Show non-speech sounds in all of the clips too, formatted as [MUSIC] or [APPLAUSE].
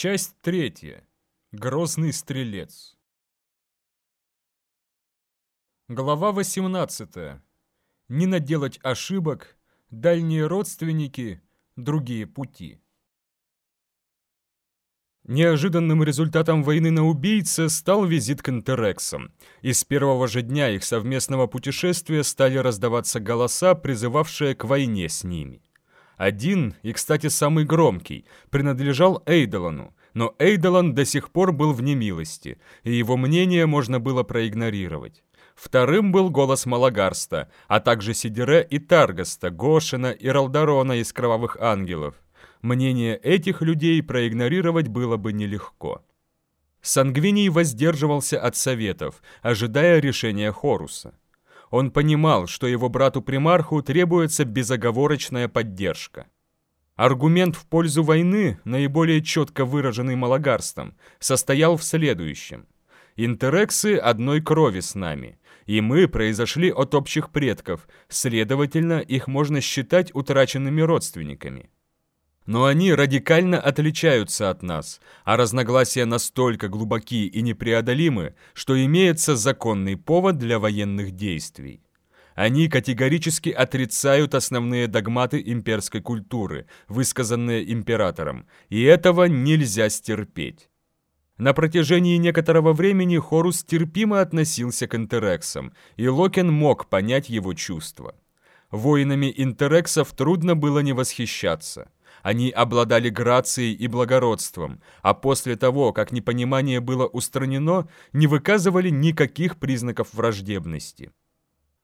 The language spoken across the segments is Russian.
Часть третья. Грозный стрелец. Глава 18. Не наделать ошибок, дальние родственники, другие пути. Неожиданным результатом войны на убийце стал визит к интерексам. И с первого же дня их совместного путешествия стали раздаваться голоса, призывавшие к войне с ними. Один, и, кстати, самый громкий, принадлежал Эйдолону, но Эйдолон до сих пор был в немилости, и его мнение можно было проигнорировать. Вторым был голос Малагарста, а также Сидере и Таргаста, Гошина и Ралдарона из Кровавых Ангелов. Мнение этих людей проигнорировать было бы нелегко. Сангвиний воздерживался от советов, ожидая решения Хоруса. Он понимал, что его брату-примарху требуется безоговорочная поддержка. Аргумент в пользу войны, наиболее четко выраженный Малагарстом, состоял в следующем. Интерексы одной крови с нами, и мы произошли от общих предков, следовательно, их можно считать утраченными родственниками. Но они радикально отличаются от нас, а разногласия настолько глубоки и непреодолимы, что имеется законный повод для военных действий. Они категорически отрицают основные догматы имперской культуры, высказанные императором, и этого нельзя стерпеть. На протяжении некоторого времени Хорус терпимо относился к интерексам, и Локен мог понять его чувства. Воинами интерексов трудно было не восхищаться – они обладали грацией и благородством, а после того, как непонимание было устранено, не выказывали никаких признаков враждебности.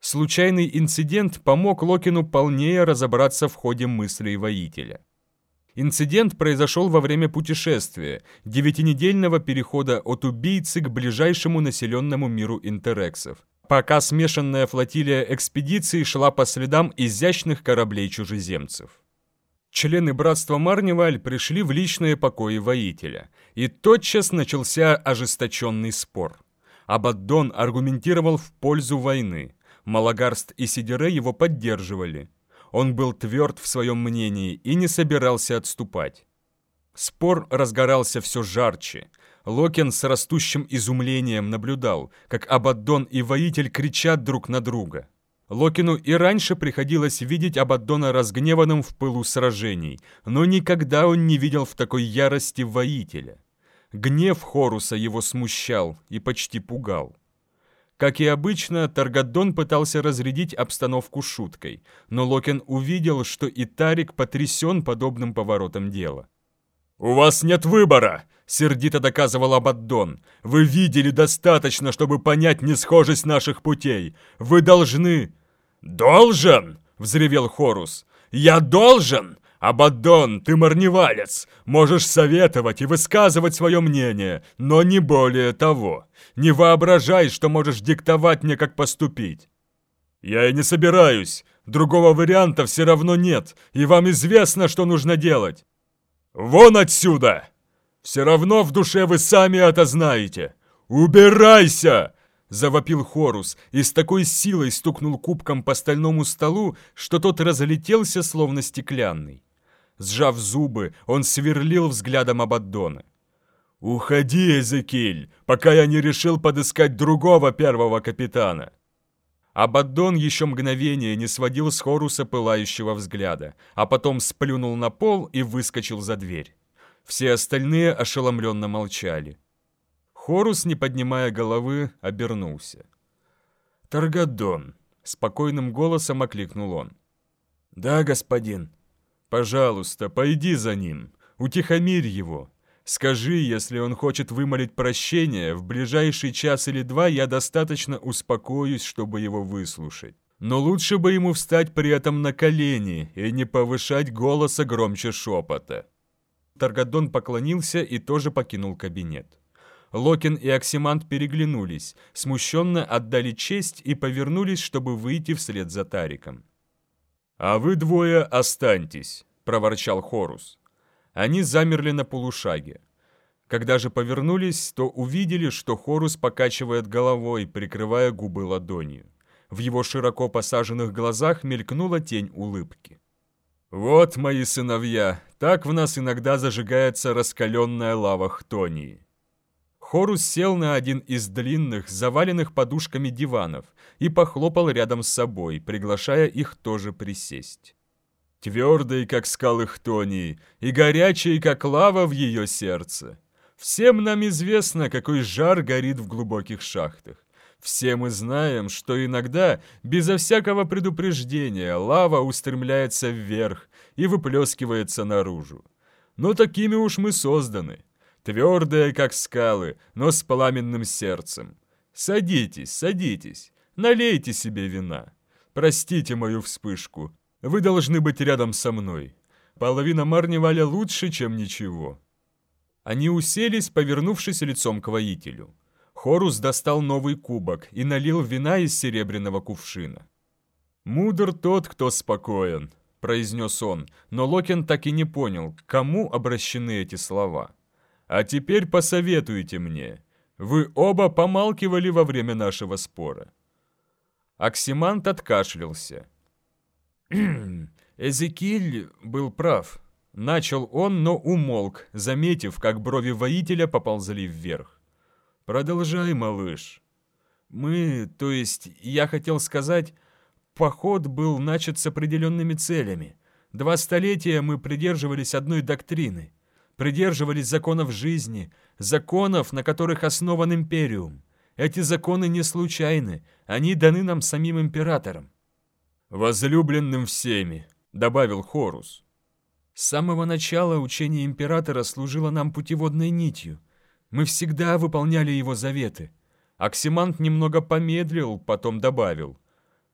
Случайный инцидент помог Локину полнее разобраться в ходе мыслей воителя. Инцидент произошел во время путешествия, девятинедельного перехода от убийцы к ближайшему населенному миру интерексов, пока смешанная флотилия экспедиции шла по следам изящных кораблей чужеземцев. Члены братства Марневаль пришли в личные покои воителя, и тотчас начался ожесточенный спор. Абаддон аргументировал в пользу войны. Малагарст и Сидере его поддерживали. Он был тверд в своем мнении и не собирался отступать. Спор разгорался все жарче. Локен с растущим изумлением наблюдал, как Абаддон и воитель кричат друг на друга. Локину и раньше приходилось видеть Абаддона разгневанным в пылу сражений, но никогда он не видел в такой ярости воителя. Гнев Хоруса его смущал и почти пугал. Как и обычно, Таргадон пытался разрядить обстановку шуткой, но Локин увидел, что и Тарик потрясен подобным поворотом дела. «У вас нет выбора!» — сердито доказывал Абаддон. «Вы видели достаточно, чтобы понять несхожесть наших путей. Вы должны...» «Должен!» — взревел Хорус. «Я должен! Абаддон, ты марневалец! Можешь советовать и высказывать свое мнение, но не более того. Не воображай, что можешь диктовать мне, как поступить». «Я и не собираюсь. Другого варианта все равно нет, и вам известно, что нужно делать». «Вон отсюда! Все равно в душе вы сами это знаете! Убирайся!» Завопил Хорус и с такой силой стукнул кубком по стальному столу, что тот разлетелся, словно стеклянный. Сжав зубы, он сверлил взглядом Абаддона. «Уходи, Эзекиль, пока я не решил подыскать другого первого капитана!» Абаддон еще мгновение не сводил с Хоруса пылающего взгляда, а потом сплюнул на пол и выскочил за дверь. Все остальные ошеломленно молчали. Хорус, не поднимая головы, обернулся. «Таргадон!» — спокойным голосом окликнул он. «Да, господин». «Пожалуйста, пойди за ним, утихомирь его, Скажи, если он хочет вымолить прощение, в ближайший час или два я достаточно успокоюсь, чтобы его выслушать. Но лучше бы ему встать при этом на колени и не повышать голоса громче шепота». Таргадон поклонился и тоже покинул кабинет. Локин и Оксимант переглянулись, смущенно отдали честь и повернулись, чтобы выйти вслед за Тариком. «А вы двое останьтесь», — проворчал Хорус. Они замерли на полушаге. Когда же повернулись, то увидели, что Хорус покачивает головой, прикрывая губы ладонью. В его широко посаженных глазах мелькнула тень улыбки. «Вот, мои сыновья, так в нас иногда зажигается раскаленная лава Хтонии». Хорус сел на один из длинных, заваленных подушками диванов и похлопал рядом с собой, приглашая их тоже присесть. Твердый, как скалы Хтонии, и горячий, как лава в ее сердце. Всем нам известно, какой жар горит в глубоких шахтах. Все мы знаем, что иногда, безо всякого предупреждения, лава устремляется вверх и выплескивается наружу. Но такими уж мы созданы. Твердые, как скалы, но с пламенным сердцем. Садитесь, садитесь, налейте себе вина. Простите мою вспышку. Вы должны быть рядом со мной. Половина Марневаля лучше, чем ничего. Они уселись, повернувшись лицом к воителю. Хорус достал новый кубок и налил вина из серебряного кувшина. «Мудр тот, кто спокоен», — произнес он, но Локин так и не понял, к кому обращены эти слова. «А теперь посоветуйте мне. Вы оба помалкивали во время нашего спора». Оксимант откашлялся. [CLEARS THROAT] «Эзекиль был прав», — начал он, но умолк, заметив, как брови воителя поползли вверх. «Продолжай, малыш». «Мы, то есть, я хотел сказать, поход был начат с определенными целями. Два столетия мы придерживались одной доктрины, придерживались законов жизни, законов, на которых основан империум. Эти законы не случайны, они даны нам самим императором. «Возлюбленным всеми», — добавил Хорус. С самого начала учение императора служило нам путеводной нитью. Мы всегда выполняли его заветы. Оксимант немного помедлил, потом добавил.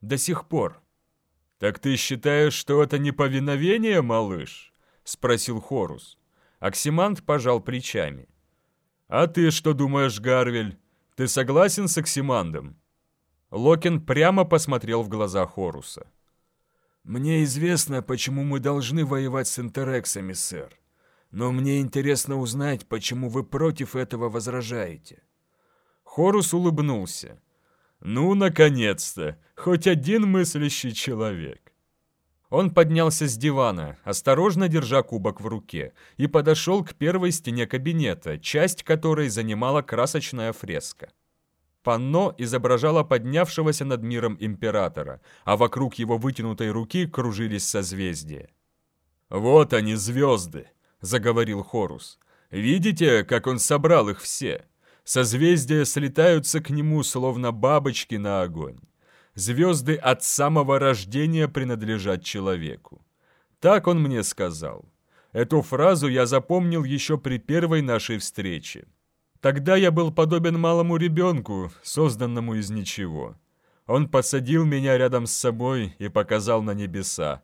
До сих пор. «Так ты считаешь, что это не повиновение, малыш?» — спросил Хорус. Оксимант пожал плечами. «А ты что думаешь, Гарвель? Ты согласен с Оксимандом?» Локин прямо посмотрел в глаза Хоруса. «Мне известно, почему мы должны воевать с интерексами, сэр. Но мне интересно узнать, почему вы против этого возражаете». Хорус улыбнулся. «Ну, наконец-то! Хоть один мыслящий человек!» Он поднялся с дивана, осторожно держа кубок в руке, и подошел к первой стене кабинета, часть которой занимала красочная фреска. Панно изображало поднявшегося над миром императора, а вокруг его вытянутой руки кружились созвездия. «Вот они, звезды!» — заговорил Хорус. «Видите, как он собрал их все? Созвездия слетаются к нему, словно бабочки на огонь. Звезды от самого рождения принадлежат человеку. Так он мне сказал. Эту фразу я запомнил еще при первой нашей встрече. Тогда я был подобен малому ребенку, созданному из ничего. Он посадил меня рядом с собой и показал на небеса.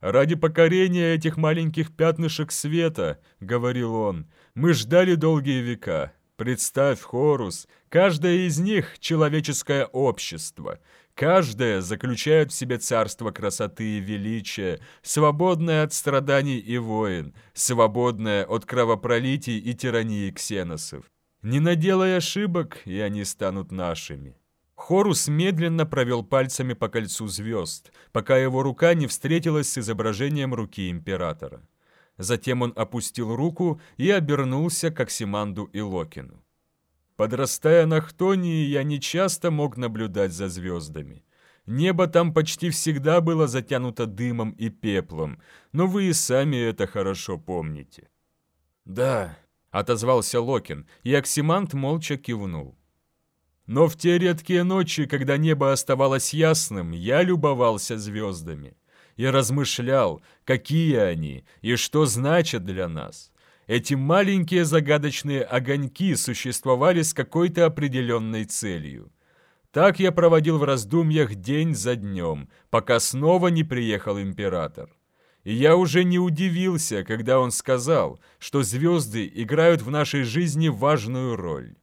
«Ради покорения этих маленьких пятнышек света, — говорил он, — мы ждали долгие века. Представь, Хорус, каждое из них — человеческое общество, Каждое заключает в себе царство красоты и величия, свободное от страданий и войн, свободное от кровопролитий и тирании ксеносов. Не наделай ошибок, и они станут нашими. Хорус медленно провел пальцами по кольцу звезд, пока его рука не встретилась с изображением руки императора. Затем он опустил руку и обернулся к Оксиманду и Локину. Подрастая на Хтонии, я нечасто мог наблюдать за звездами. Небо там почти всегда было затянуто дымом и пеплом, но вы и сами это хорошо помните. «Да», — отозвался Локин, и Оксимант молча кивнул. Но в те редкие ночи, когда небо оставалось ясным, я любовался звездами. Я размышлял, какие они и что значат для нас. Эти маленькие загадочные огоньки существовали с какой-то определенной целью. Так я проводил в раздумьях день за днем, пока снова не приехал император. И я уже не удивился, когда он сказал, что звезды играют в нашей жизни важную роль.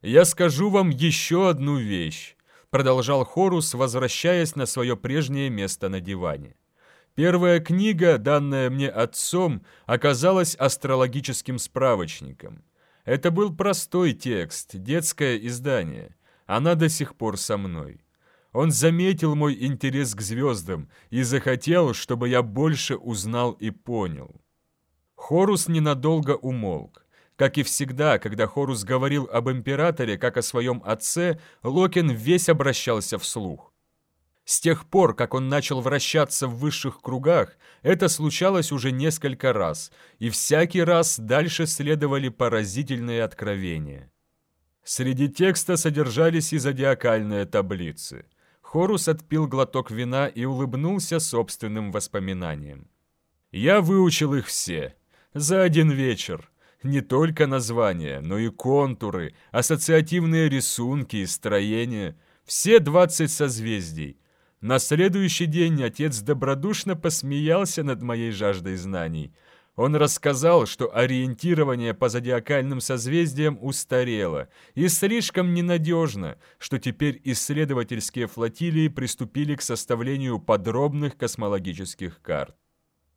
«Я скажу вам еще одну вещь», — продолжал Хорус, возвращаясь на свое прежнее место на диване. Первая книга, данная мне отцом, оказалась астрологическим справочником. Это был простой текст, детское издание. Она до сих пор со мной. Он заметил мой интерес к звездам и захотел, чтобы я больше узнал и понял. Хорус ненадолго умолк. Как и всегда, когда Хорус говорил об императоре, как о своем отце, Локин весь обращался вслух. С тех пор, как он начал вращаться в высших кругах, это случалось уже несколько раз, и всякий раз дальше следовали поразительные откровения. Среди текста содержались и зодиакальные таблицы. Хорус отпил глоток вина и улыбнулся собственным воспоминаниям. «Я выучил их все. За один вечер. Не только названия, но и контуры, ассоциативные рисунки и строения. Все двадцать созвездий. На следующий день отец добродушно посмеялся над моей жаждой знаний. Он рассказал, что ориентирование по зодиакальным созвездиям устарело и слишком ненадежно, что теперь исследовательские флотилии приступили к составлению подробных космологических карт.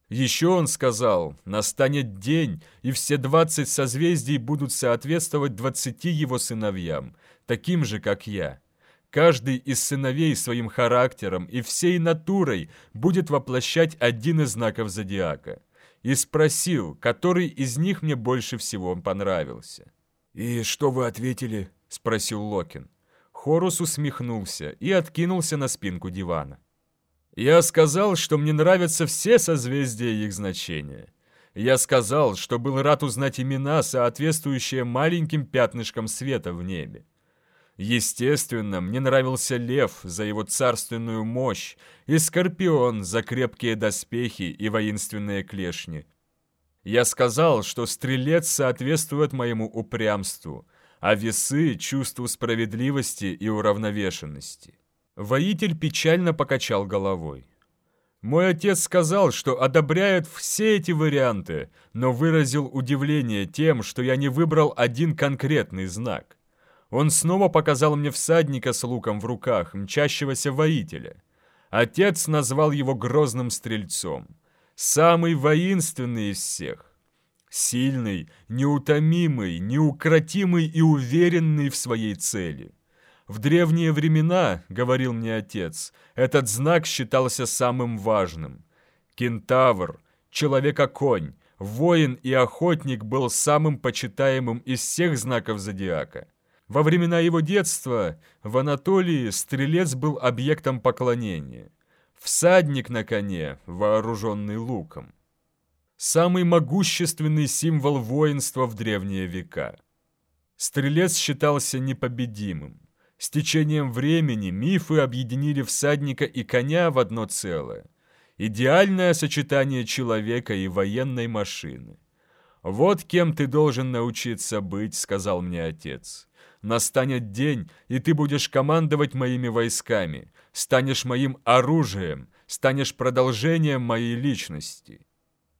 Еще он сказал, настанет день, и все двадцать созвездий будут соответствовать двадцати его сыновьям, таким же, как я. Каждый из сыновей своим характером и всей натурой будет воплощать один из знаков зодиака. И спросил, который из них мне больше всего понравился. «И что вы ответили?» – спросил Локин. Хорус усмехнулся и откинулся на спинку дивана. Я сказал, что мне нравятся все созвездия их значения. Я сказал, что был рад узнать имена, соответствующие маленьким пятнышкам света в небе. Естественно, мне нравился лев за его царственную мощь и скорпион за крепкие доспехи и воинственные клешни. Я сказал, что стрелец соответствует моему упрямству, а весы — чувству справедливости и уравновешенности. Воитель печально покачал головой. Мой отец сказал, что одобряет все эти варианты, но выразил удивление тем, что я не выбрал один конкретный знак. Он снова показал мне всадника с луком в руках, мчащегося воителя. Отец назвал его грозным стрельцом. Самый воинственный из всех. Сильный, неутомимый, неукротимый и уверенный в своей цели. В древние времена, говорил мне отец, этот знак считался самым важным. Кентавр, человека-конь, воин и охотник был самым почитаемым из всех знаков зодиака. Во времена его детства в Анатолии стрелец был объектом поклонения. Всадник на коне, вооруженный луком. Самый могущественный символ воинства в древние века. Стрелец считался непобедимым. С течением времени мифы объединили всадника и коня в одно целое. Идеальное сочетание человека и военной машины. «Вот кем ты должен научиться быть», — сказал мне отец. «Настанет день, и ты будешь командовать моими войсками, станешь моим оружием, станешь продолжением моей личности».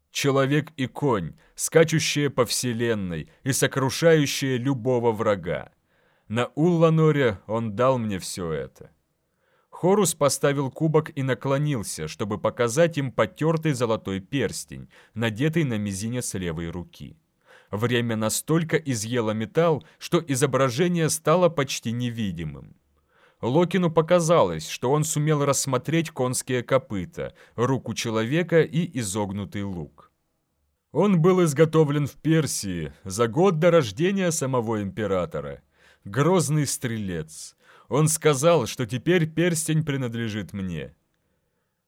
Человек и конь, скачущие по вселенной и сокрушающие любого врага. На Улланоре он дал мне все это. Хорус поставил кубок и наклонился, чтобы показать им потертый золотой перстень, надетый на мизинец левой руки. Время настолько изъело металл, что изображение стало почти невидимым. Локину показалось, что он сумел рассмотреть конские копыта, руку человека и изогнутый лук. Он был изготовлен в Персии за год до рождения самого императора – грозный стрелец. Он сказал, что теперь перстень принадлежит мне.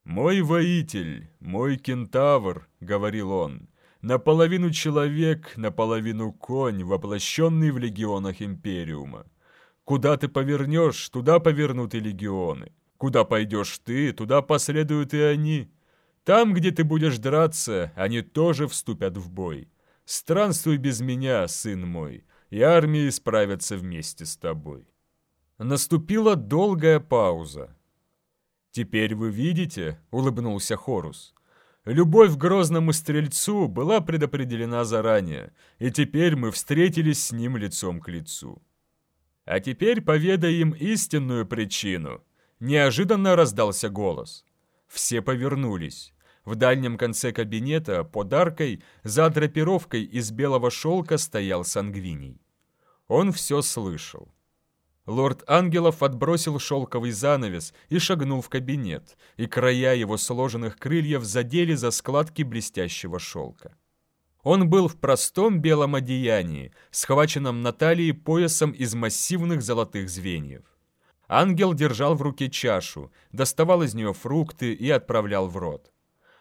«Мой воитель, мой кентавр», — говорил он, — «наполовину человек, наполовину конь, воплощенный в легионах Империума. Куда ты повернешь, туда повернут и легионы. Куда пойдешь ты, туда последуют и они. Там, где ты будешь драться, они тоже вступят в бой. Странствуй без меня, сын мой, и армии справятся вместе с тобой. Наступила долгая пауза. «Теперь вы видите», — улыбнулся Хорус, — «любовь к грозному стрельцу была предопределена заранее, и теперь мы встретились с ним лицом к лицу». «А теперь поведай им истинную причину», — неожиданно раздался голос. Все повернулись. В дальнем конце кабинета, под аркой, за драпировкой из белого шелка стоял сангвиний. Он все слышал. Лорд Ангелов отбросил шелковый занавес и шагнул в кабинет, и края его сложенных крыльев задели за складки блестящего шелка. Он был в простом белом одеянии, схваченном на талии поясом из массивных золотых звеньев. Ангел держал в руке чашу, доставал из нее фрукты и отправлял в рот.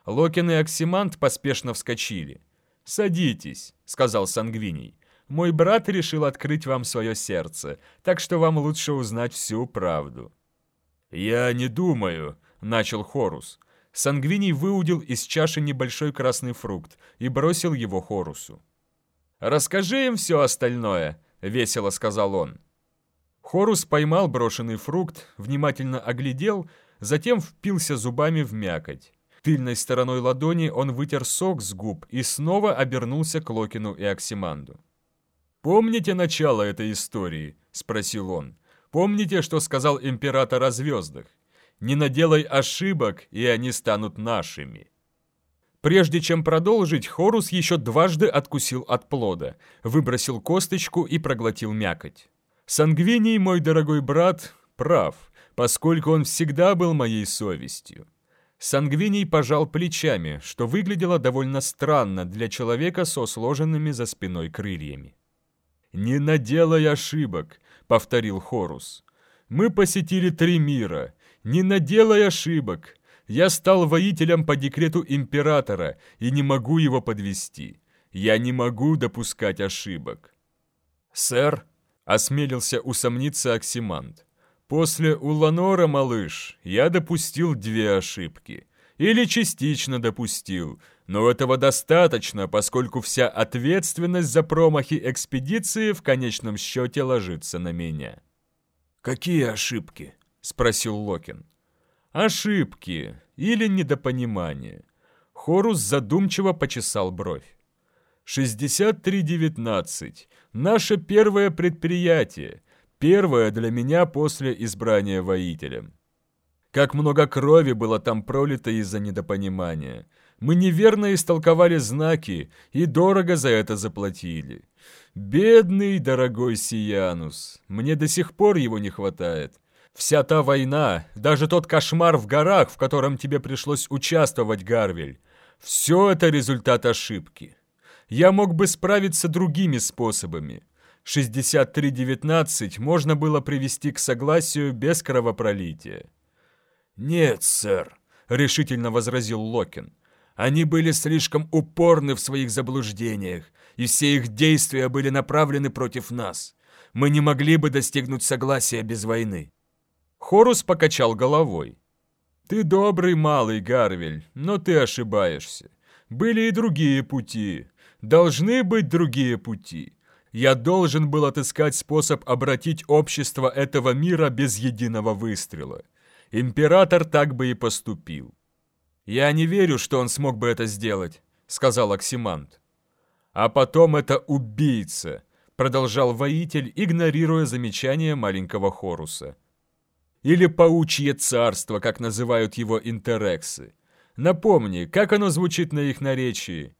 Локин и Оксимант поспешно вскочили. «Садитесь», — сказал Сангвиний. «Мой брат решил открыть вам свое сердце, так что вам лучше узнать всю правду». «Я не думаю», — начал Хорус. Сангвиний выудил из чаши небольшой красный фрукт и бросил его Хорусу. «Расскажи им все остальное», — весело сказал он. Хорус поймал брошенный фрукт, внимательно оглядел, затем впился зубами в мякоть. Тыльной стороной ладони он вытер сок с губ и снова обернулся к Локину и Оксиманду. «Помните начало этой истории?» – спросил он. «Помните, что сказал император о звездах? Не наделай ошибок, и они станут нашими». Прежде чем продолжить, Хорус еще дважды откусил от плода, выбросил косточку и проглотил мякоть. «Сангвиний, мой дорогой брат, прав, поскольку он всегда был моей совестью. Сангвиний пожал плечами, что выглядело довольно странно для человека со сложенными за спиной крыльями. «Не наделай ошибок», — повторил Хорус. «Мы посетили три мира. Не наделай ошибок. Я стал воителем по декрету императора и не могу его подвести. Я не могу допускать ошибок». «Сэр», — осмелился усомниться Оксимант, После Уланора, малыш, я допустил две ошибки. Или частично допустил, но этого достаточно, поскольку вся ответственность за промахи экспедиции в конечном счете ложится на меня. «Какие ошибки?» — спросил Локин. «Ошибки или недопонимание». Хорус задумчиво почесал бровь. «6319. Наше первое предприятие. Первое для меня после избрания воителем. Как много крови было там пролито из-за недопонимания. Мы неверно истолковали знаки и дорого за это заплатили. Бедный дорогой Сиянус, мне до сих пор его не хватает. Вся та война, даже тот кошмар в горах, в котором тебе пришлось участвовать, Гарвель, все это результат ошибки. Я мог бы справиться другими способами. 63.19 можно было привести к согласию без кровопролития. «Нет, сэр», — решительно возразил Локин. «Они были слишком упорны в своих заблуждениях, и все их действия были направлены против нас. Мы не могли бы достигнуть согласия без войны». Хорус покачал головой. «Ты добрый малый, Гарвель, но ты ошибаешься. Были и другие пути. Должны быть другие пути. Я должен был отыскать способ обратить общество этого мира без единого выстрела. Император так бы и поступил. «Я не верю, что он смог бы это сделать», — сказал Оксимант. «А потом это убийца», — продолжал воитель, игнорируя замечание маленького Хоруса. «Или паучье царство, как называют его интерексы. Напомни, как оно звучит на их наречии?»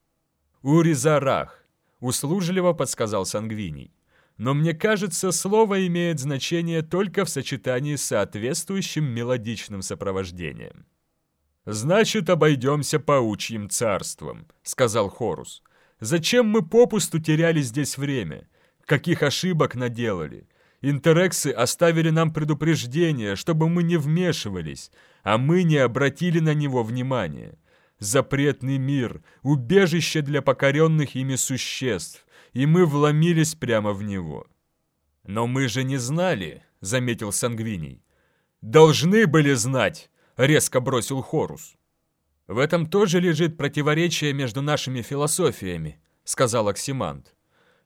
«Уризарах». Услужливо подсказал Сангвиний. Но мне кажется, слово имеет значение только в сочетании с соответствующим мелодичным сопровождением. «Значит, обойдемся паучьим царством», — сказал Хорус. «Зачем мы попусту теряли здесь время? Каких ошибок наделали? Интерексы оставили нам предупреждение, чтобы мы не вмешивались, а мы не обратили на него внимания запретный мир, убежище для покоренных ими существ, и мы вломились прямо в него. «Но мы же не знали», — заметил Сангвиний. «Должны были знать», — резко бросил Хорус. «В этом тоже лежит противоречие между нашими философиями», — сказал Оксимант.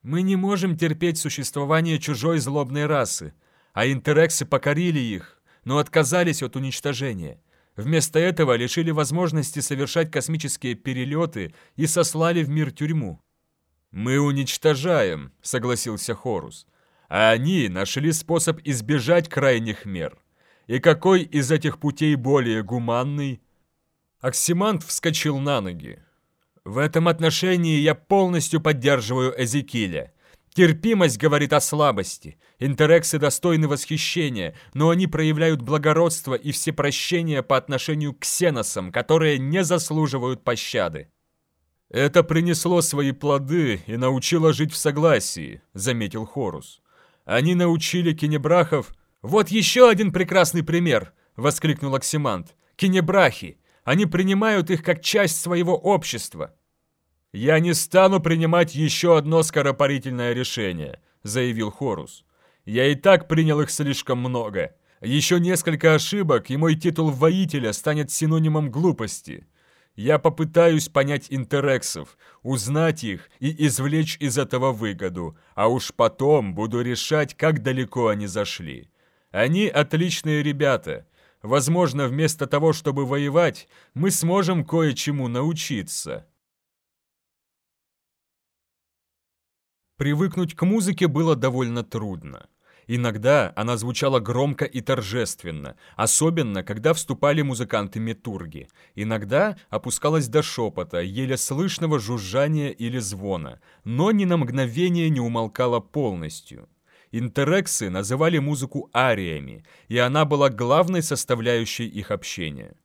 «Мы не можем терпеть существование чужой злобной расы, а интерексы покорили их, но отказались от уничтожения. Вместо этого лишили возможности совершать космические перелеты и сослали в мир тюрьму. «Мы уничтожаем», — согласился Хорус. «А они нашли способ избежать крайних мер. И какой из этих путей более гуманный?» Оксимант вскочил на ноги. «В этом отношении я полностью поддерживаю Эзекиля. Терпимость говорит о слабости. Интерексы достойны восхищения, но они проявляют благородство и всепрощение по отношению к ксеносам, которые не заслуживают пощады. «Это принесло свои плоды и научило жить в согласии», — заметил Хорус. «Они научили кинебрахов...» «Вот еще один прекрасный пример!» — воскликнул Оксимант. «Кинебрахи! Они принимают их как часть своего общества!» «Я не стану принимать еще одно скоропарительное решение», — заявил Хорус. «Я и так принял их слишком много. Еще несколько ошибок, и мой титул воителя станет синонимом глупости. Я попытаюсь понять интерексов, узнать их и извлечь из этого выгоду, а уж потом буду решать, как далеко они зашли. Они отличные ребята. Возможно, вместо того, чтобы воевать, мы сможем кое-чему научиться. Привыкнуть к музыке было довольно трудно. Иногда она звучала громко и торжественно, особенно когда вступали музыканты-метурги. Иногда опускалась до шепота, еле слышного жужжания или звона, но ни на мгновение не умолкала полностью. Интерексы называли музыку ариями, и она была главной составляющей их общения.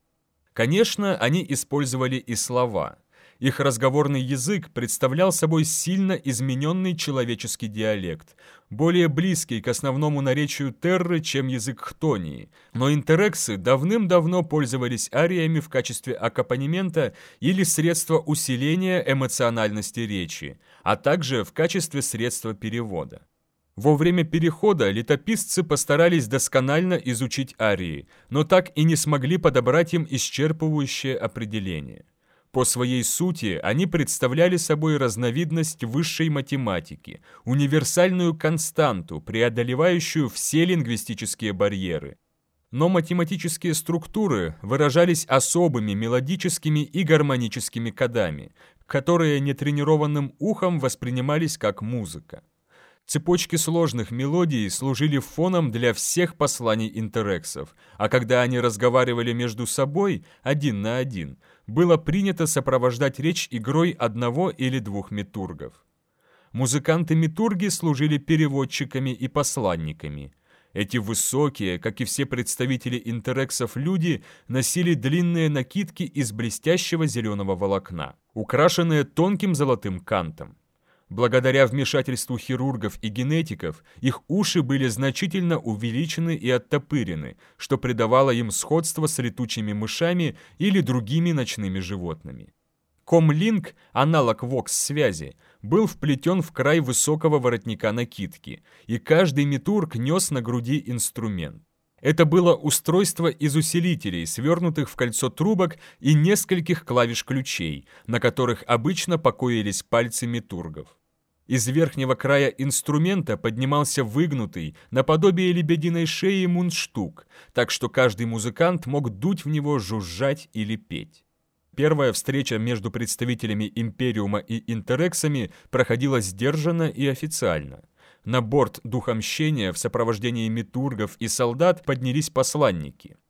Конечно, они использовали и слова – их разговорный язык представлял собой сильно измененный человеческий диалект, более близкий к основному наречию Терры, чем язык Хтонии. Но интерексы давным-давно пользовались ариями в качестве аккомпанемента или средства усиления эмоциональности речи, а также в качестве средства перевода. Во время перехода летописцы постарались досконально изучить арии, но так и не смогли подобрать им исчерпывающее определение. По своей сути они представляли собой разновидность высшей математики, универсальную константу, преодолевающую все лингвистические барьеры. Но математические структуры выражались особыми мелодическими и гармоническими кодами, которые нетренированным ухом воспринимались как музыка. Цепочки сложных мелодий служили фоном для всех посланий интерексов, а когда они разговаривали между собой один на один – было принято сопровождать речь игрой одного или двух метургов. Музыканты-метурги служили переводчиками и посланниками. Эти высокие, как и все представители интерексов люди, носили длинные накидки из блестящего зеленого волокна, украшенные тонким золотым кантом. Благодаря вмешательству хирургов и генетиков, их уши были значительно увеличены и оттопырены, что придавало им сходство с летучими мышами или другими ночными животными. Комлинк, аналог ВОКС-связи, был вплетен в край высокого воротника накидки, и каждый метург нес на груди инструмент. Это было устройство из усилителей, свернутых в кольцо трубок и нескольких клавиш ключей, на которых обычно покоились пальцы метургов. Из верхнего края инструмента поднимался выгнутый, наподобие лебединой шеи мундштук, так что каждый музыкант мог дуть в него, жужжать или петь. Первая встреча между представителями Империума и Интерексами проходила сдержанно и официально. На борт Духомщения в сопровождении метургов и солдат поднялись посланники –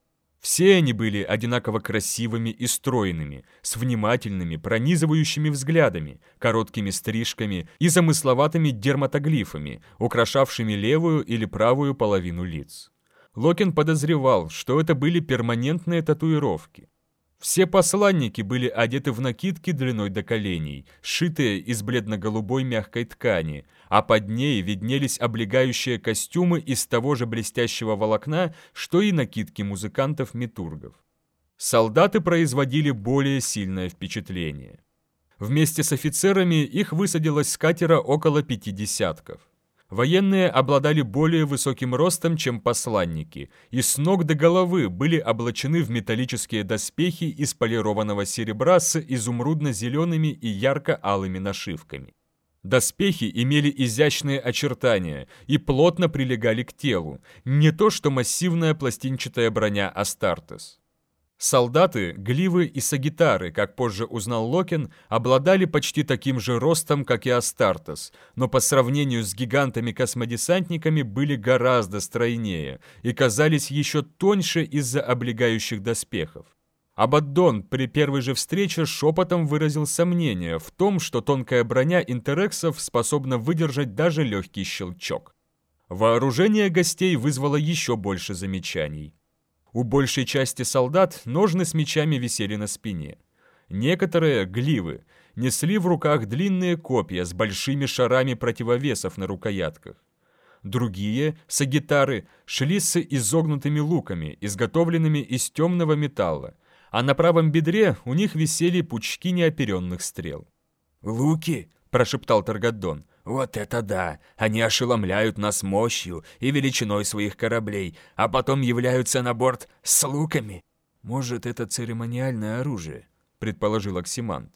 все они были одинаково красивыми и стройными, с внимательными, пронизывающими взглядами, короткими стрижками и замысловатыми дерматоглифами, украшавшими левую или правую половину лиц. Локин подозревал, что это были перманентные татуировки. Все посланники были одеты в накидки длиной до коленей, сшитые из бледно-голубой мягкой ткани, а под ней виднелись облегающие костюмы из того же блестящего волокна, что и накидки музыкантов-метургов. Солдаты производили более сильное впечатление. Вместе с офицерами их высадилось с катера около пяти десятков. Военные обладали более высоким ростом, чем посланники, и с ног до головы были облачены в металлические доспехи из полированного серебра с изумрудно-зелеными и ярко-алыми нашивками. Доспехи имели изящные очертания и плотно прилегали к телу, не то что массивная пластинчатая броня Астартес. Солдаты, гливы и сагитары, как позже узнал Локин, обладали почти таким же ростом, как и Астартес, но по сравнению с гигантами-космодесантниками были гораздо стройнее и казались еще тоньше из-за облегающих доспехов. Абаддон при первой же встрече шепотом выразил сомнение в том, что тонкая броня интерексов способна выдержать даже легкий щелчок. Вооружение гостей вызвало еще больше замечаний. У большей части солдат ножны с мечами висели на спине. Некоторые, гливы, несли в руках длинные копья с большими шарами противовесов на рукоятках. Другие, сагитары, шли с изогнутыми луками, изготовленными из темного металла, а на правом бедре у них висели пучки неоперенных стрел. «Луки?» – прошептал Таргадон. «Вот это да! Они ошеломляют нас мощью и величиной своих кораблей, а потом являются на борт с луками!» «Может, это церемониальное оружие?» – предположил Оксимант.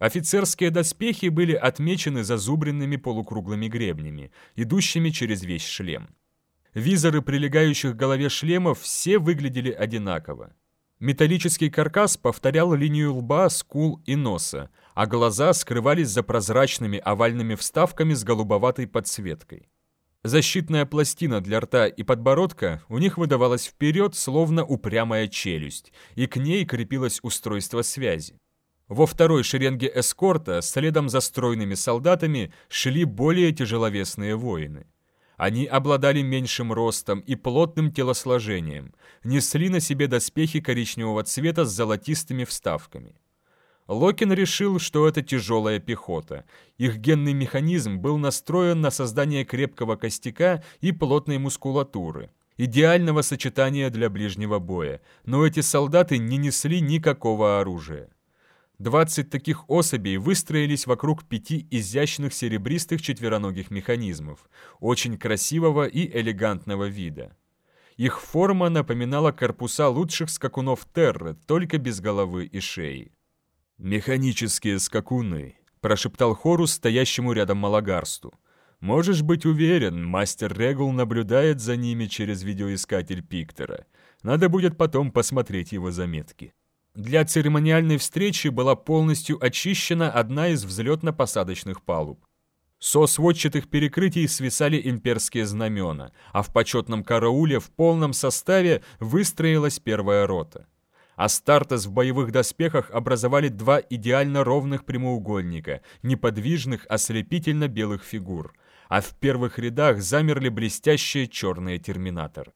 Офицерские доспехи были отмечены зазубренными полукруглыми гребнями, идущими через весь шлем. Визоры, прилегающих к голове шлемов, все выглядели одинаково. Металлический каркас повторял линию лба, скул и носа, а глаза скрывались за прозрачными овальными вставками с голубоватой подсветкой. Защитная пластина для рта и подбородка у них выдавалась вперед, словно упрямая челюсть, и к ней крепилось устройство связи. Во второй шеренге эскорта, следом за стройными солдатами, шли более тяжеловесные воины. Они обладали меньшим ростом и плотным телосложением, несли на себе доспехи коричневого цвета с золотистыми вставками. Локин решил, что это тяжелая пехота. Их генный механизм был настроен на создание крепкого костяка и плотной мускулатуры. Идеального сочетания для ближнего боя, но эти солдаты не несли никакого оружия. Двадцать таких особей выстроились вокруг пяти изящных серебристых четвероногих механизмов, очень красивого и элегантного вида. Их форма напоминала корпуса лучших скакунов Терры, только без головы и шеи. «Механические скакуны», – прошептал Хорус стоящему рядом Малагарсту. «Можешь быть уверен, мастер Регул наблюдает за ними через видеоискатель Пиктора. Надо будет потом посмотреть его заметки». Для церемониальной встречи была полностью очищена одна из взлетно-посадочных палуб. Со сводчатых перекрытий свисали имперские знамена, а в почетном карауле в полном составе выстроилась первая рота. Астартес в боевых доспехах образовали два идеально ровных прямоугольника, неподвижных ослепительно-белых фигур, а в первых рядах замерли блестящие черные терминаторы.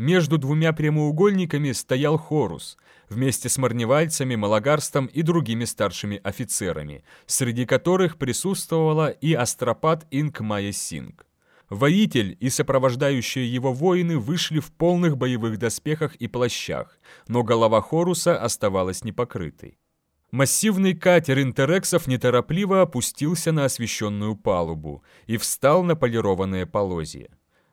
Между двумя прямоугольниками стоял Хорус, вместе с марневальцами, малагарстом и другими старшими офицерами, среди которых присутствовала и астропат Инк Майя Синг. Воитель и сопровождающие его воины вышли в полных боевых доспехах и плащах, но голова Хоруса оставалась непокрытой. Массивный катер интерексов неторопливо опустился на освещенную палубу и встал на полированное полозье.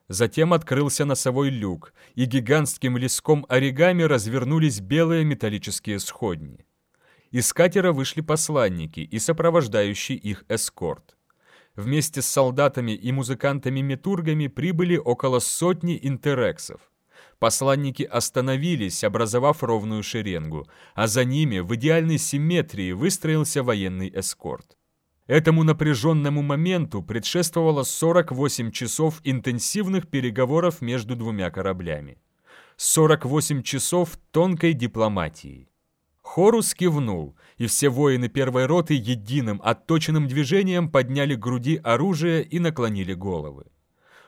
Затем открылся носовой люк, и гигантским леском оригами развернулись белые металлические сходни. Из катера вышли посланники и сопровождающий их эскорт. Вместе с солдатами и музыкантами-метургами прибыли около сотни интерексов. Посланники остановились, образовав ровную шеренгу, а за ними в идеальной симметрии выстроился военный эскорт. Этому напряженному моменту предшествовало 48 часов интенсивных переговоров между двумя кораблями. 48 часов тонкой дипломатии. Хорус кивнул, и все воины первой роты единым отточенным движением подняли к груди оружие и наклонили головы.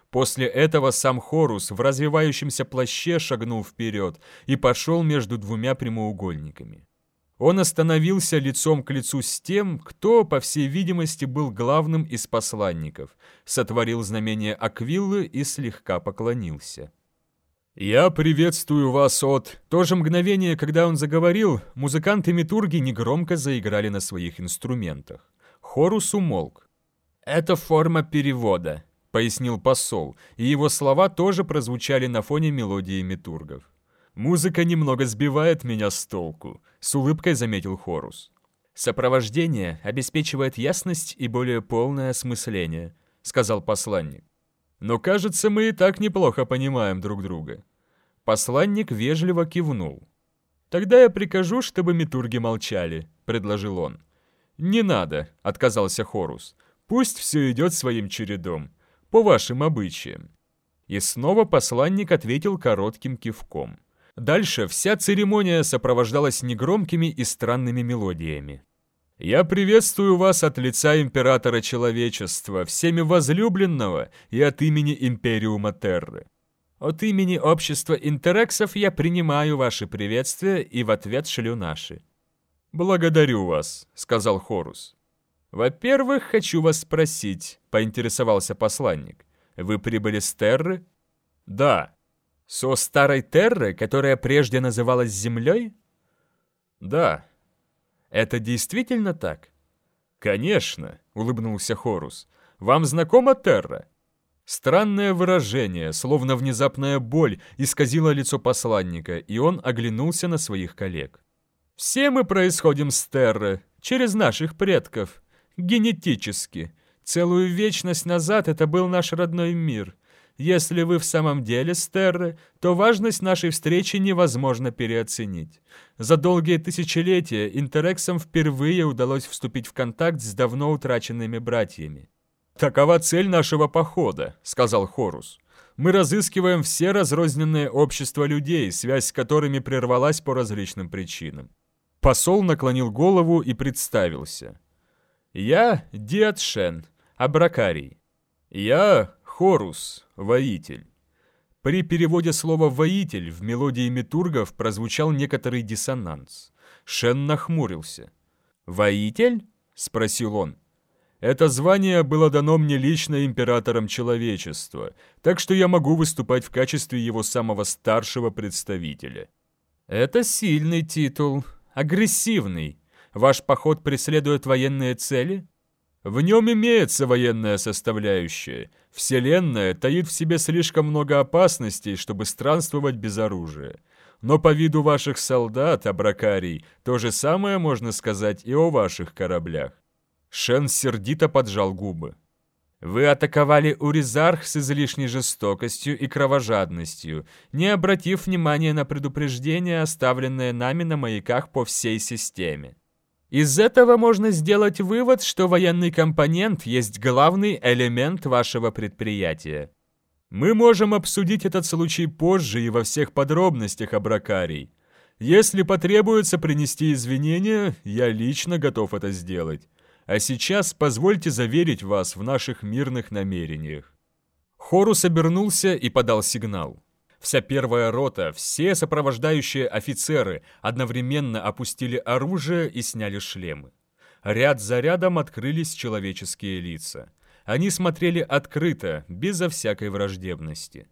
После этого сам Хорус в развивающемся плаще шагнул вперед и пошел между двумя прямоугольниками. Он остановился лицом к лицу с тем, кто, по всей видимости, был главным из посланников, сотворил знамение Аквиллы и слегка поклонился. «Я приветствую вас от...» То же мгновение, когда он заговорил, музыканты-метурги негромко заиграли на своих инструментах. Хорус умолк. «Это форма перевода», — пояснил посол, и его слова тоже прозвучали на фоне мелодии метургов. «Музыка немного сбивает меня с толку», — с улыбкой заметил Хорус. «Сопровождение обеспечивает ясность и более полное осмысление», — сказал посланник. «Но кажется, мы и так неплохо понимаем друг друга». Посланник вежливо кивнул. «Тогда я прикажу, чтобы метурги молчали», — предложил он. «Не надо», — отказался Хорус. «Пусть все идет своим чередом, по вашим обычаям». И снова посланник ответил коротким кивком. Дальше вся церемония сопровождалась негромкими и странными мелодиями. «Я приветствую вас от лица императора человечества, всеми возлюбленного и от имени Империума Терры. От имени общества интерексов я принимаю ваши приветствия и в ответ шлю наши». «Благодарю вас», — сказал Хорус. «Во-первых, хочу вас спросить», — поинтересовался посланник. «Вы прибыли с Терры?» «Да». «Со старой Терры, которая прежде называлась Землей?» «Да». «Это действительно так?» «Конечно», — улыбнулся Хорус. «Вам знакома Терра?» Странное выражение, словно внезапная боль, исказило лицо посланника, и он оглянулся на своих коллег. «Все мы происходим с Терры, через наших предков генетически. Целую вечность назад это был наш родной мир. Если вы в самом деле Стерры, то важность нашей встречи невозможно переоценить. За долгие тысячелетия Интерексам впервые удалось вступить в контакт с давно утраченными братьями. «Такова цель нашего похода», — сказал Хорус. «Мы разыскиваем все разрозненные общества людей, связь с которыми прервалась по различным причинам». Посол наклонил голову и представился. Я Диатшен, Абракарий. Я Хорус, воитель. При переводе слова «воитель» в мелодии метургов прозвучал некоторый диссонанс. Шен нахмурился. «Воитель?» — спросил он. «Это звание было дано мне лично императором человечества, так что я могу выступать в качестве его самого старшего представителя». «Это сильный титул, агрессивный», Ваш поход преследует военные цели? В нем имеется военная составляющая. Вселенная таит в себе слишком много опасностей, чтобы странствовать без оружия. Но по виду ваших солдат, Абракарий, то же самое можно сказать и о ваших кораблях. Шен сердито поджал губы. Вы атаковали Уризарх с излишней жестокостью и кровожадностью, не обратив внимания на предупреждения, оставленные нами на маяках по всей системе. Из этого можно сделать вывод, что военный компонент есть главный элемент вашего предприятия. Мы можем обсудить этот случай позже и во всех подробностях, Абракарий. Если потребуется принести извинения, я лично готов это сделать. А сейчас позвольте заверить вас в наших мирных намерениях». Хорус обернулся и подал сигнал. Вся первая рота, все сопровождающие офицеры одновременно опустили оружие и сняли шлемы. Ряд за рядом открылись человеческие лица. Они смотрели открыто, безо всякой враждебности.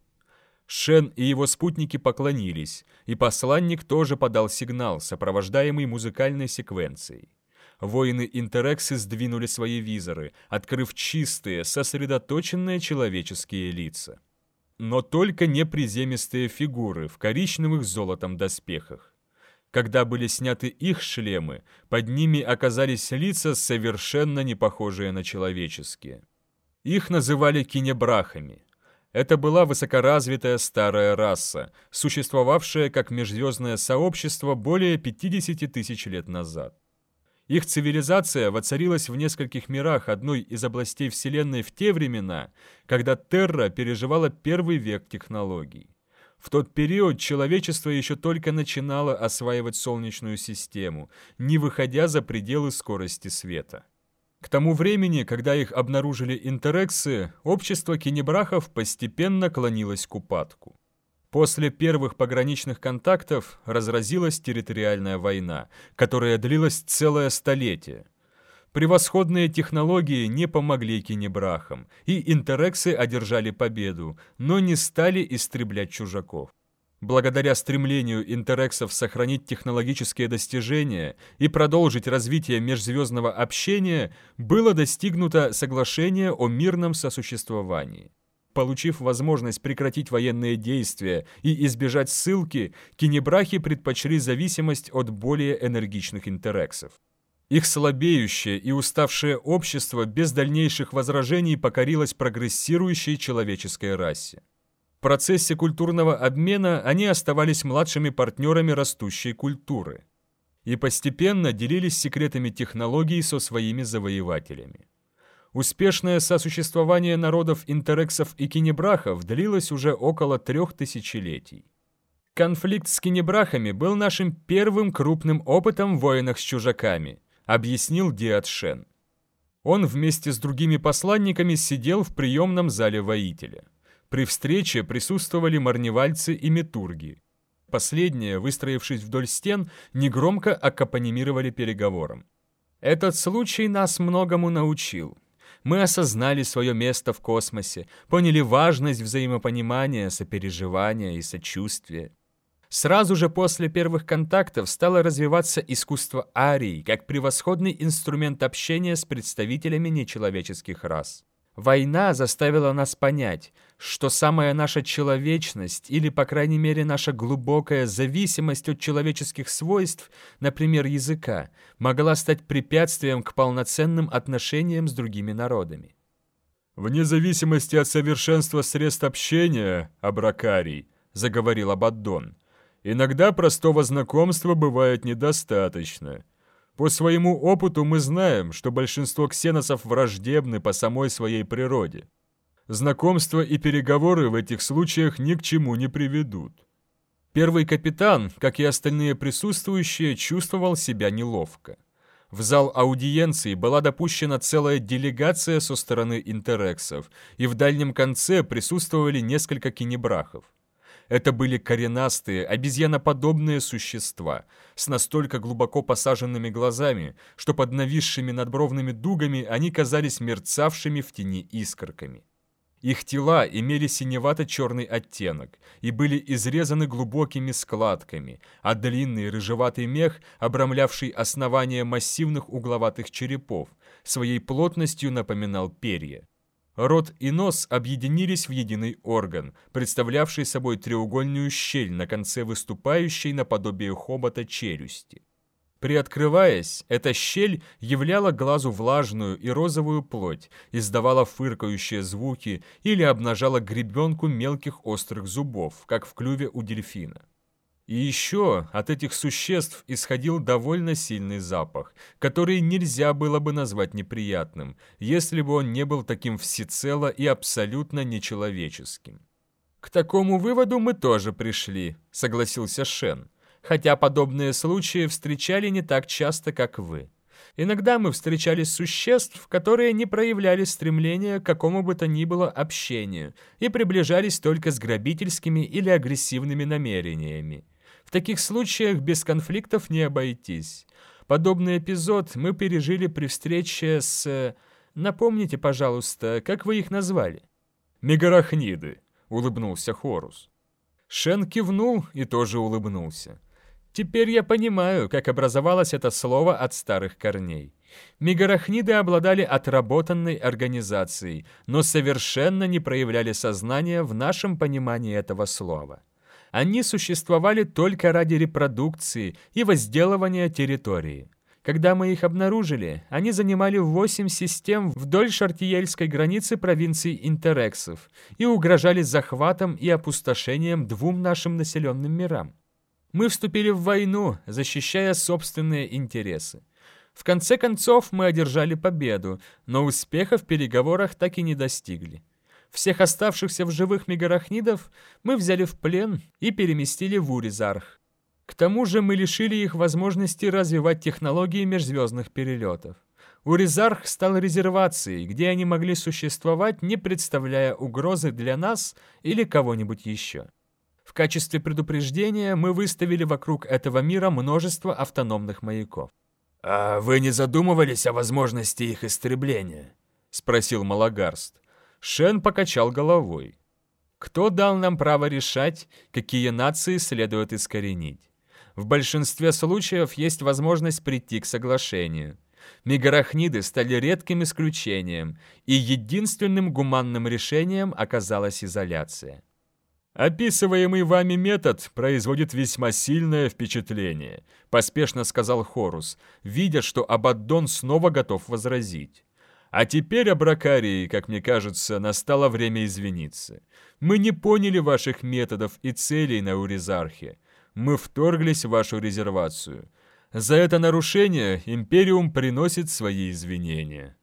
Шен и его спутники поклонились, и посланник тоже подал сигнал, сопровождаемый музыкальной секвенцией. Воины Интерексы сдвинули свои визоры, открыв чистые, сосредоточенные человеческие лица но только не приземистые фигуры в коричневых золотом доспехах. Когда были сняты их шлемы, под ними оказались лица, совершенно не похожие на человеческие. Их называли кинебрахами. Это была высокоразвитая старая раса, существовавшая как межзвездное сообщество более 50 тысяч лет назад. Их цивилизация воцарилась в нескольких мирах одной из областей Вселенной в те времена, когда Терра переживала первый век технологий. В тот период человечество еще только начинало осваивать Солнечную систему, не выходя за пределы скорости света. К тому времени, когда их обнаружили интерексы, общество кинебрахов постепенно клонилось к упадку. После первых пограничных контактов разразилась территориальная война, которая длилась целое столетие. Превосходные технологии не помогли кинебрахам, и интерексы одержали победу, но не стали истреблять чужаков. Благодаря стремлению интерексов сохранить технологические достижения и продолжить развитие межзвездного общения, было достигнуто соглашение о мирном сосуществовании. Получив возможность прекратить военные действия и избежать ссылки, кинебрахи предпочли зависимость от более энергичных интерексов. Их слабеющее и уставшее общество без дальнейших возражений покорилось прогрессирующей человеческой расе. В процессе культурного обмена они оставались младшими партнерами растущей культуры и постепенно делились секретами технологий со своими завоевателями. Успешное сосуществование народов интерексов и кинебрахов длилось уже около трех тысячелетий. Конфликт с кинебрахами был нашим первым крупным опытом в войнах с чужаками, объяснил Диат Шен. Он вместе с другими посланниками сидел в приемном зале воителя. При встрече присутствовали марневальцы и метурги. Последние, выстроившись вдоль стен, негромко аккомпанимировали переговорам. Этот случай нас многому научил. Мы осознали свое место в космосе, поняли важность взаимопонимания, сопереживания и сочувствия. Сразу же после первых контактов стало развиваться искусство арии как превосходный инструмент общения с представителями нечеловеческих рас. Война заставила нас понять, что самая наша человечность или, по крайней мере, наша глубокая зависимость от человеческих свойств, например, языка, могла стать препятствием к полноценным отношениям с другими народами. «Вне зависимости от совершенства средств общения, Абракарий», — заговорил Абаддон, — Иногда простого знакомства бывает недостаточно. По своему опыту мы знаем, что большинство ксеносов враждебны по самой своей природе. Знакомства и переговоры в этих случаях ни к чему не приведут. Первый капитан, как и остальные присутствующие, чувствовал себя неловко. В зал аудиенции была допущена целая делегация со стороны интерексов, и в дальнем конце присутствовали несколько кинебрахов. Это были коренастые, обезьяноподобные существа с настолько глубоко посаженными глазами, что под нависшими надбровными дугами они казались мерцавшими в тени искорками. Их тела имели синевато-черный оттенок и были изрезаны глубокими складками, а длинный рыжеватый мех, обрамлявший основание массивных угловатых черепов, своей плотностью напоминал перья. Рот и нос объединились в единый орган, представлявший собой треугольную щель на конце выступающей наподобие хобота челюсти. Приоткрываясь, эта щель являла глазу влажную и розовую плоть, издавала фыркающие звуки или обнажала гребенку мелких острых зубов, как в клюве у дельфина. И еще от этих существ исходил довольно сильный запах, который нельзя было бы назвать неприятным, если бы он не был таким всецело и абсолютно нечеловеческим. «К такому выводу мы тоже пришли», — согласился Шен, «хотя подобные случаи встречали не так часто, как вы». Иногда мы встречали существ, которые не проявляли стремления к какому бы то ни было общению и приближались только с грабительскими или агрессивными намерениями. В таких случаях без конфликтов не обойтись. Подобный эпизод мы пережили при встрече с... Напомните, пожалуйста, как вы их назвали? «Мегарахниды», — улыбнулся Хорус. Шен кивнул и тоже улыбнулся. Теперь я понимаю, как образовалось это слово от старых корней. Мегарахниды обладали отработанной организацией, но совершенно не проявляли сознания в нашем понимании этого слова. Они существовали только ради репродукции и возделывания территории. Когда мы их обнаружили, они занимали восемь систем вдоль шартиельской границы провинции Интерексов и угрожали захватом и опустошением двум нашим населенным мирам. Мы вступили в войну, защищая собственные интересы. В конце концов мы одержали победу, но успеха в переговорах так и не достигли. Всех оставшихся в живых мегарахнидов мы взяли в плен и переместили в Уризарх. К тому же мы лишили их возможности развивать технологии межзвездных перелетов. Уризарх стал резервацией, где они могли существовать, не представляя угрозы для нас или кого-нибудь еще. В качестве предупреждения мы выставили вокруг этого мира множество автономных маяков. «А вы не задумывались о возможности их истребления?» — спросил Малагарст. Шен покачал головой. Кто дал нам право решать, какие нации следует искоренить? В большинстве случаев есть возможность прийти к соглашению. Мегарахниды стали редким исключением, и единственным гуманным решением оказалась изоляция. «Описываемый вами метод производит весьма сильное впечатление», поспешно сказал Хорус, видя, что Абаддон снова готов возразить. А теперь, Абракарии, как мне кажется, настало время извиниться. Мы не поняли ваших методов и целей на Уризархе. Мы вторглись в вашу резервацию. За это нарушение Империум приносит свои извинения.